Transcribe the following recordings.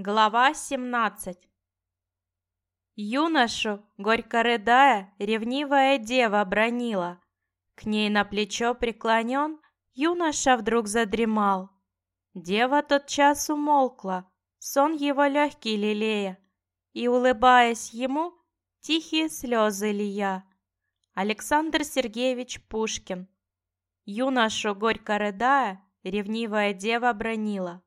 Глава 17 Юношу, горько рыдая, ревнивая дева бронила. К ней на плечо преклонен, юноша вдруг задремал. Дева тот час умолкла, сон его легкий лелея, и, улыбаясь ему, тихие слезы лия. Александр Сергеевич Пушкин Юношу, горько рыдая, ревнивая дева бронила.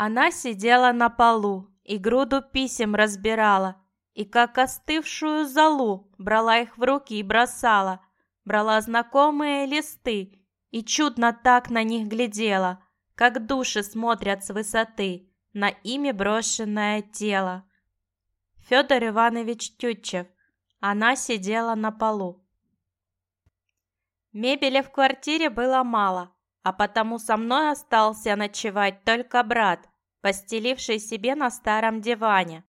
Она сидела на полу и груду писем разбирала, и как остывшую золу брала их в руки и бросала, брала знакомые листы и чудно так на них глядела, как души смотрят с высоты на ими брошенное тело. Федор Иванович Тютчев. Она сидела на полу. Мебели в квартире было мало, а потому со мной остался ночевать только брат, постеливший себе на старом диване.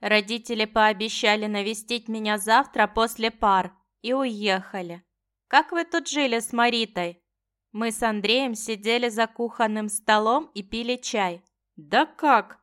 Родители пообещали навестить меня завтра после пар и уехали. Как вы тут жили с Маритой? Мы с Андреем сидели за кухонным столом и пили чай. Да как?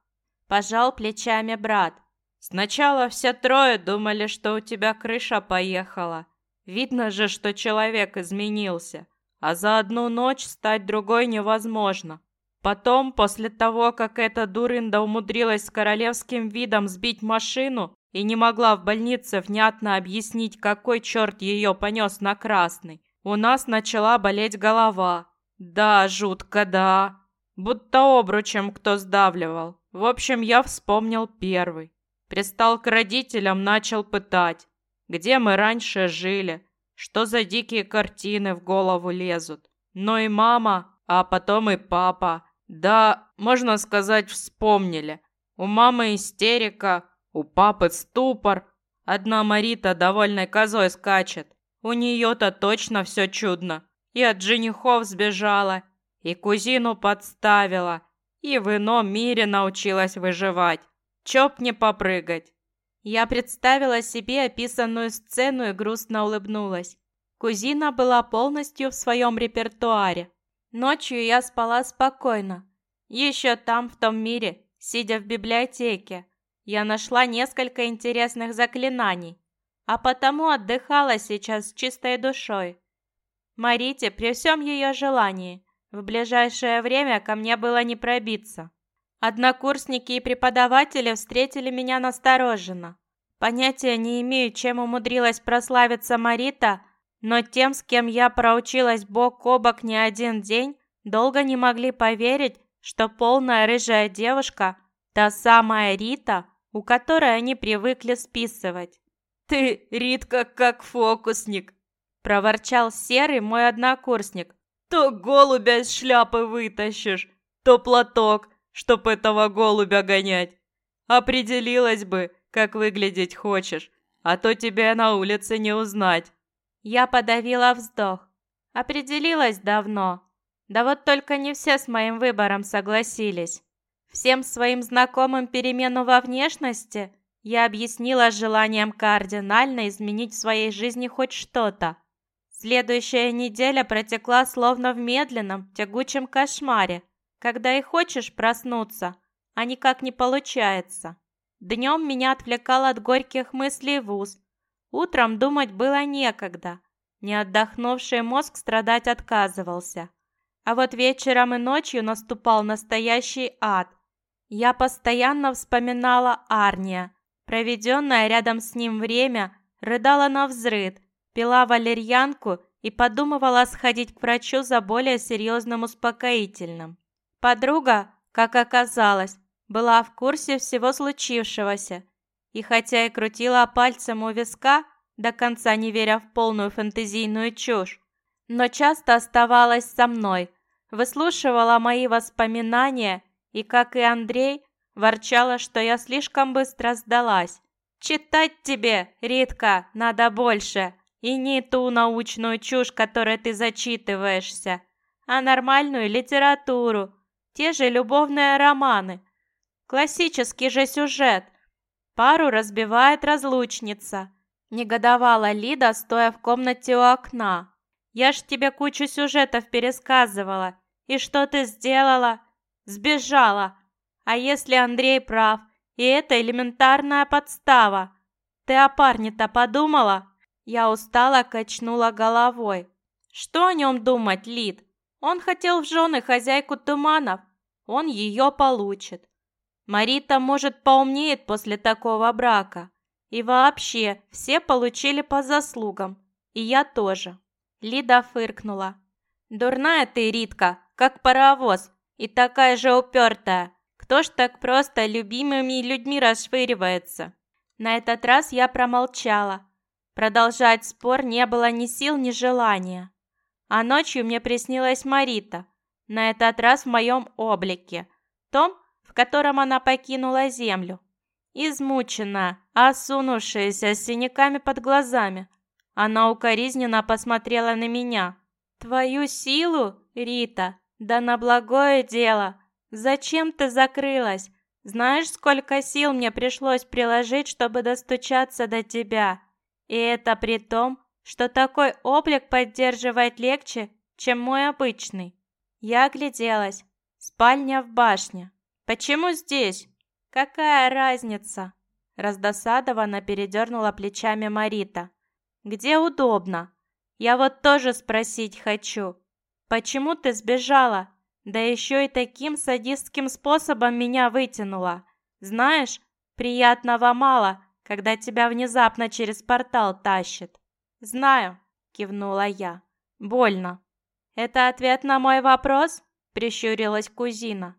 Пожал плечами брат. Сначала все трое думали, что у тебя крыша поехала. Видно же, что человек изменился, а за одну ночь стать другой невозможно. Потом, после того, как эта дурында умудрилась с королевским видом сбить машину и не могла в больнице внятно объяснить, какой черт ее понес на красный, у нас начала болеть голова. Да, жутко, да. Будто обручем кто сдавливал. В общем, я вспомнил первый. Пристал к родителям, начал пытать. Где мы раньше жили? Что за дикие картины в голову лезут? Но и мама, а потом и папа. Да, можно сказать, вспомнили. У мамы истерика, у папы ступор. Одна Марита довольной козой скачет. У нее-то точно все чудно. И от женихов сбежала, и кузину подставила, и в ином мире научилась выживать. Чоп не попрыгать. Я представила себе описанную сцену и грустно улыбнулась. Кузина была полностью в своем репертуаре. Ночью я спала спокойно. Еще там, в том мире, сидя в библиотеке, я нашла несколько интересных заклинаний, а потому отдыхала сейчас чистой душой. Марите, при всем ее желании, в ближайшее время ко мне было не пробиться. Однокурсники и преподаватели встретили меня настороженно. Понятия не имею, чем умудрилась прославиться Марита, но тем, с кем я проучилась бок о бок не один день, долго не могли поверить, что полная рыжая девушка – та самая Рита, у которой они привыкли списывать. «Ты, Ритка, как фокусник!» – проворчал Серый, мой однокурсник. «То голубя из шляпы вытащишь, то платок, чтоб этого голубя гонять. Определилась бы, как выглядеть хочешь, а то тебя на улице не узнать». Я подавила вздох. Определилась давно. Да вот только не все с моим выбором согласились. Всем своим знакомым перемену во внешности я объяснила желанием кардинально изменить в своей жизни хоть что-то. Следующая неделя протекла словно в медленном, тягучем кошмаре когда и хочешь проснуться, а никак не получается. Днем меня отвлекал от горьких мыслей вуз. Утром думать было некогда. Не отдохнувший мозг страдать отказывался. А вот вечером и ночью наступал настоящий ад. Я постоянно вспоминала Арния. Проведенное рядом с ним время рыдала на взрыд, пила валерьянку и подумывала сходить к врачу за более серьезным успокоительным. Подруга, как оказалось, была в курсе всего случившегося, и хотя и крутила пальцем у виска, до конца не веря в полную фэнтезийную чушь, но часто оставалась со мной, выслушивала мои воспоминания и, как и Андрей, ворчала, что я слишком быстро сдалась. «Читать тебе, Ритка, надо больше, и не ту научную чушь, которой ты зачитываешься, а нормальную литературу, те же любовные романы. Классический же сюжет. Пару разбивает разлучница. Негодовала Лида, стоя в комнате у окна. Я ж тебе кучу сюжетов пересказывала. И что ты сделала? Сбежала. А если Андрей прав, и это элементарная подстава? Ты о парне-то подумала? Я устало качнула головой. Что о нем думать, Лид? Он хотел в жены хозяйку туманов. Он ее получит. Марита, может, поумнеет после такого брака. И вообще, все получили по заслугам. И я тоже. Лида фыркнула. Дурная ты, Ритка, как паровоз. И такая же упертая. Кто ж так просто любимыми людьми расшвыривается? На этот раз я промолчала. Продолжать спор не было ни сил, ни желания. А ночью мне приснилась Марита, на этот раз в моем облике, том, в котором она покинула землю. Измученная, осунувшаяся, с синяками под глазами. Она укоризненно посмотрела на меня. «Твою силу, Рита, да на благое дело. Зачем ты закрылась? Знаешь, сколько сил мне пришлось приложить, чтобы достучаться до тебя? И это при том, что такой облик поддерживать легче, чем мой обычный. Я огляделась. Спальня в башне. Почему здесь? Какая разница? Раздосадованно передернула плечами Марита. Где удобно? Я вот тоже спросить хочу. Почему ты сбежала? Да еще и таким садистским способом меня вытянула. Знаешь, приятного мало, когда тебя внезапно через портал тащит. «Знаю», — кивнула я. «Больно». «Это ответ на мой вопрос?» — прищурилась кузина.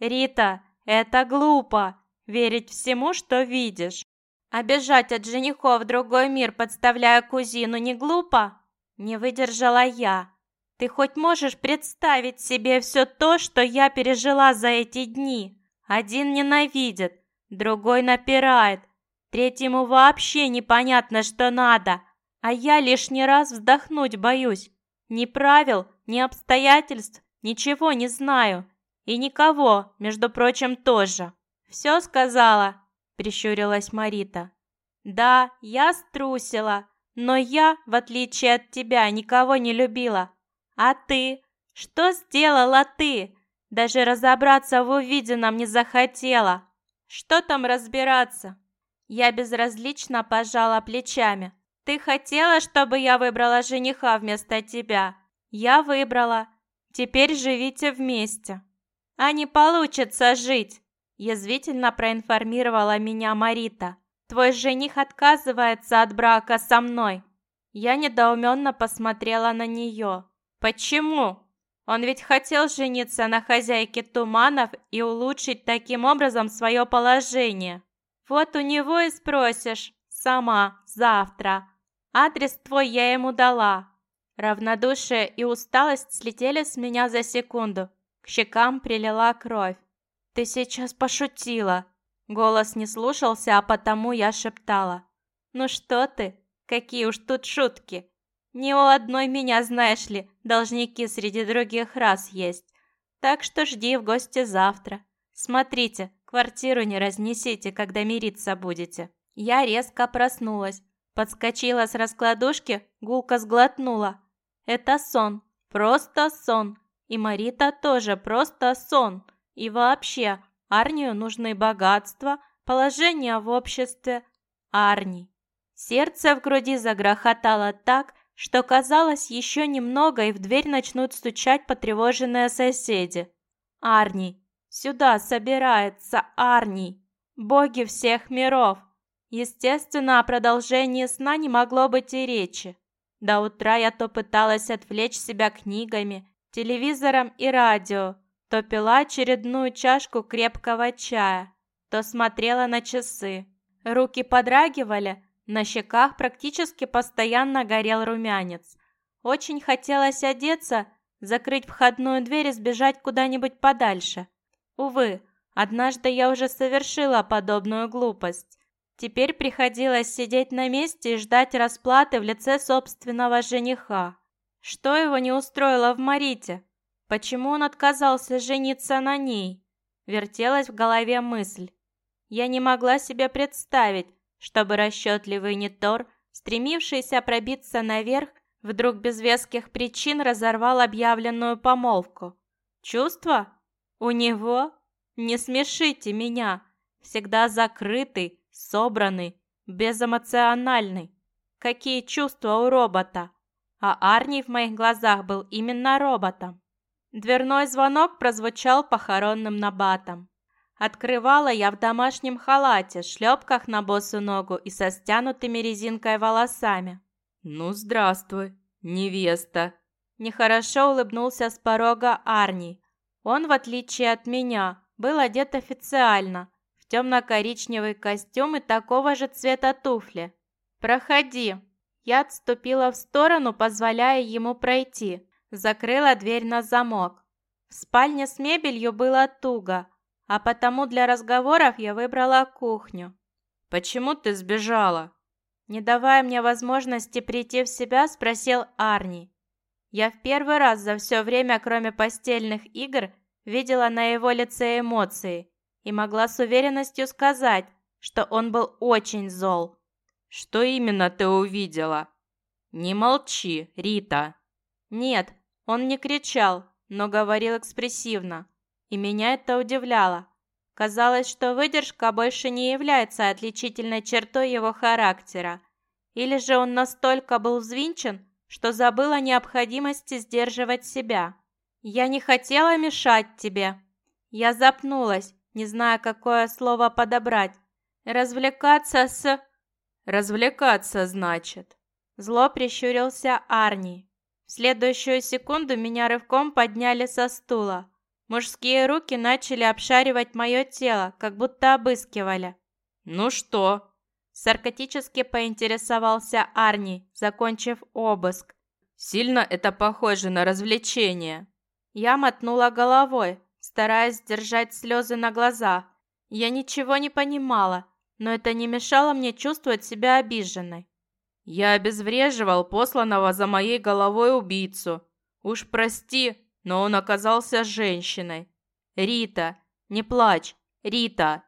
«Рита, это глупо, верить всему, что видишь. Бежать от женихов другой мир, подставляя кузину, не глупо?» Не выдержала я. «Ты хоть можешь представить себе все то, что я пережила за эти дни? Один ненавидит, другой напирает, третьему вообще непонятно, что надо, а я лишний раз вздохнуть боюсь. Ни правил, ни обстоятельств, ничего не знаю. И никого, между прочим, тоже. «Все сказала?» – прищурилась Марита. «Да, я струсила, но я, в отличие от тебя, никого не любила. А ты? Что сделала ты? Даже разобраться в увиденном не захотела. Что там разбираться?» Я безразлично пожала плечами. Ты хотела, чтобы я выбрала жениха вместо тебя? Я выбрала. Теперь живите вместе. А не получится жить, язвительно проинформировала меня Марита. Твой жених отказывается от брака со мной. Я недоуменно посмотрела на нее. Почему? Он ведь хотел жениться на хозяйке туманов и улучшить таким образом свое положение. Вот у него и спросишь сама завтра. Адрес твой я ему дала. Равнодушие и усталость слетели с меня за секунду. К щекам прилила кровь. Ты сейчас пошутила. Голос не слушался, а потому я шептала. Ну что ты? Какие уж тут шутки. Ни у одной меня, знаешь ли, должники среди других раз есть. Так что жди в гости завтра. Смотрите, квартиру не разнесите, когда мириться будете. Я резко проснулась. Подскочила с раскладушки, гулко сглотнула. Это сон, просто сон. И Марита тоже просто сон. И вообще, Арнию нужны богатства, положение в обществе. Арни. Сердце в груди загрохотало так, что казалось еще немного и в дверь начнут стучать потревоженные соседи. Арни. Сюда собирается Арни. Боги всех миров. Естественно, о продолжении сна не могло быть и речи. До утра я то пыталась отвлечь себя книгами, телевизором и радио, то пила очередную чашку крепкого чая, то смотрела на часы. Руки подрагивали, на щеках практически постоянно горел румянец. Очень хотелось одеться, закрыть входную дверь и сбежать куда-нибудь подальше. Увы, однажды я уже совершила подобную глупость. Теперь приходилось сидеть на месте и ждать расплаты в лице собственного жениха. Что его не устроило в Марите? Почему он отказался жениться на ней? Вертелась в голове мысль. Я не могла себе представить, чтобы расчетливый Нитор, стремившийся пробиться наверх, вдруг без веских причин разорвал объявленную помолвку. Чувства? У него? Не смешите меня. Всегда закрытый, собранный, безэмоциональный. Какие чувства у робота. А Арни в моих глазах был именно роботом. Дверной звонок прозвучал похоронным набатом. Открывала я в домашнем халате, шлепках на босу ногу и со стянутыми резинкой волосами. «Ну, здравствуй, невеста!» Нехорошо улыбнулся с порога Арни. Он, в отличие от меня, был одет официально, темно-коричневый костюм и такого же цвета туфли. «Проходи!» Я отступила в сторону, позволяя ему пройти. Закрыла дверь на замок. В спальне с мебелью было туго, а потому для разговоров я выбрала кухню. «Почему ты сбежала?» Не давая мне возможности прийти в себя, спросил Арни. Я в первый раз за все время, кроме постельных игр, видела на его лице эмоции и могла с уверенностью сказать, что он был очень зол. «Что именно ты увидела?» «Не молчи, Рита!» Нет, он не кричал, но говорил экспрессивно. И меня это удивляло. Казалось, что выдержка больше не является отличительной чертой его характера. Или же он настолько был взвинчен, что забыл о необходимости сдерживать себя. «Я не хотела мешать тебе». Я запнулась, не зная, какое слово подобрать. «Развлекаться с...» «Развлекаться, значит?» Зло прищурился Арни. В следующую секунду меня рывком подняли со стула. Мужские руки начали обшаривать мое тело, как будто обыскивали. «Ну что?» Саркатически поинтересовался Арни, закончив обыск. «Сильно это похоже на развлечение?» Я мотнула головой, стараясь сдержать слезы на глазах. Я ничего не понимала, но это не мешало мне чувствовать себя обиженной. «Я обезвреживал посланного за моей головой убийцу. Уж прости, но он оказался женщиной. Рита, не плачь, Рита!»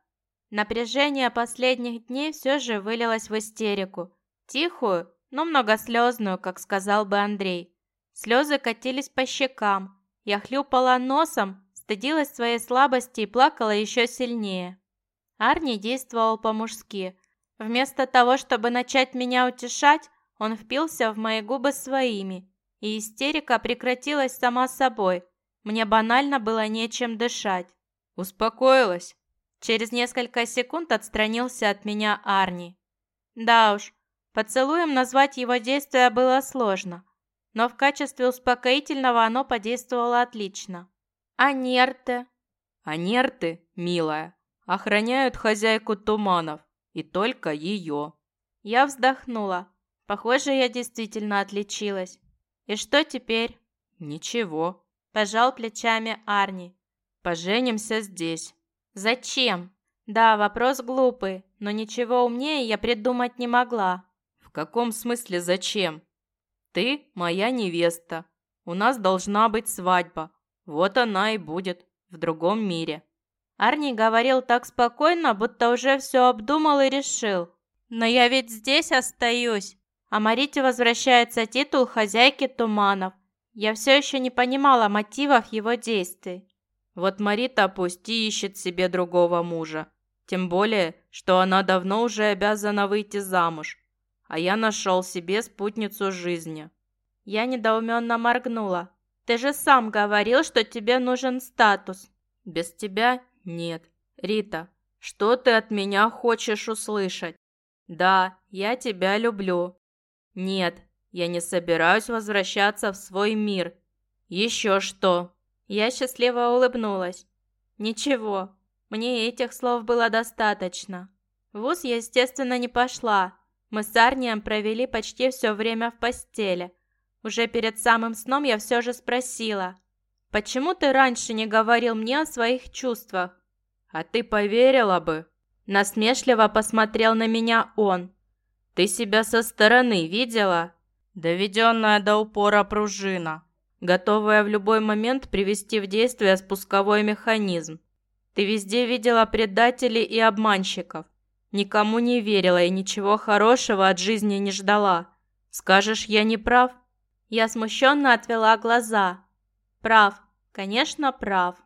Напряжение последних дней все же вылилось в истерику. Тихую, но многослезную, как сказал бы Андрей. Слезы катились по щекам. Я хлюпала носом, стыдилась своей слабости и плакала еще сильнее. Арни действовал по-мужски. Вместо того, чтобы начать меня утешать, он впился в мои губы своими, и истерика прекратилась сама собой. Мне банально было нечем дышать. «Успокоилась?» Через несколько секунд отстранился от меня Арни. Да уж, поцелуем назвать его действие было сложно, но в качестве успокоительного оно подействовало отлично. А нерты? А нерты, милая, охраняют хозяйку туманов, и только ее. Я вздохнула. Похоже, я действительно отличилась. И что теперь? Ничего. Пожал плечами Арни. Поженимся здесь. Зачем? Да, вопрос глупый, но ничего умнее я придумать не могла. В каком смысле зачем? Ты моя невеста. У нас должна быть свадьба. Вот она и будет в другом мире. Арни говорил так спокойно, будто уже все обдумал и решил. Но я ведь здесь остаюсь. А Марите возвращается титул хозяйки туманов. Я все еще не понимала мотивов его действий. Вот Марита пусть и ищет себе другого мужа. Тем более, что она давно уже обязана выйти замуж. А я нашел себе спутницу жизни. Я недоуменно моргнула. Ты же сам говорил, что тебе нужен статус. Без тебя нет. Рита, что ты от меня хочешь услышать? Да, я тебя люблю. Нет, я не собираюсь возвращаться в свой мир. Еще что? Я счастливо улыбнулась. Ничего, мне этих слов было достаточно. В ВУЗ естественно, не пошла. Мы с Арнием провели почти все время в постели. Уже перед самым сном я все же спросила. «Почему ты раньше не говорил мне о своих чувствах?» «А ты поверила бы?» Насмешливо посмотрел на меня он. «Ты себя со стороны видела?» «Доведенная до упора пружина готовая в любой момент привести в действие спусковой механизм. Ты везде видела предателей и обманщиков. Никому не верила и ничего хорошего от жизни не ждала. Скажешь, я не прав? Я смущенно отвела глаза. Прав, конечно, прав.